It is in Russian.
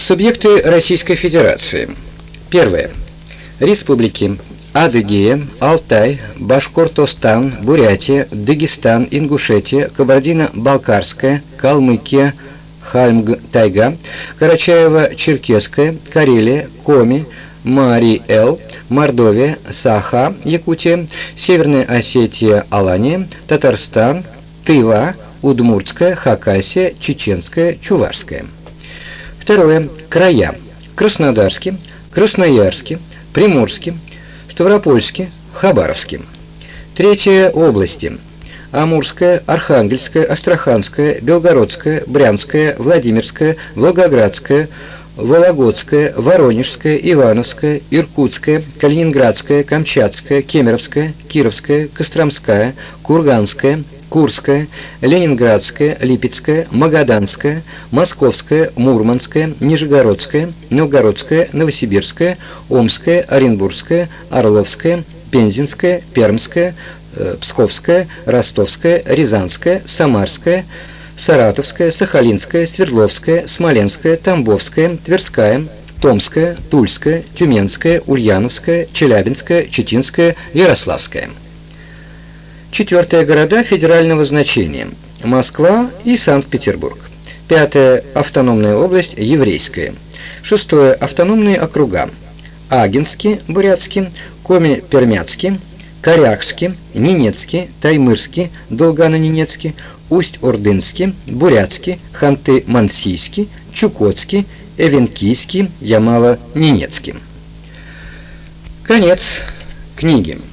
Субъекты Российской Федерации. Первое. Республики Адыгея, Алтай, Башкортостан, Бурятия, Дагестан, Ингушетия, Кабардино-Балкарская, Калмыкия, Хальмг-Тайга, Карачаево-Черкесская, Карелия, Коми, Мари-Эл, Мордовия, Саха, Якутия, Северная Осетия, Алания, Татарстан, Тыва, Удмуртская, Хакасия, Чеченская, Чувашская. Второе. Края. Краснодарский, Красноярский, Приморский, Ставропольский, Хабаровский. Третье. Области. Амурская, Архангельская, Астраханская, Белгородская, Брянская, Владимирская, Волгоградская, Вологодская, Воронежская, Ивановская, Иркутская, Калининградская, Камчатская, Кемеровская, Кировская, Костромская, Курганская, Курская, Ленинградская, Липецкая, Магаданская, Московская, Мурманская, Нижегородская, Новгородская, Новосибирская, Омская, Оренбургская, Орловская, Пензенская, Пермская, э, Псковская, Ростовская, Рязанская, Самарская, Саратовская, Сахалинская, Свердловская, Смоленская, Тамбовская, Тверская, Томская, Тульская, Тюменская, Ульяновская, Челябинская, Читинская, Ярославская. Четвертое. Города федерального значения. Москва и Санкт-Петербург. Пятое. Автономная область еврейская. Шестое. Автономные округа. Агинский, Бурятский, Коми-Пермяцкий, Корякский, Ненецкий, Таймырский, Долгано-Ненецкий, Усть-Ордынский, Бурятский, Ханты-Мансийский, Чукотский, Эвенкийский, Ямало-Ненецкий. Конец книги.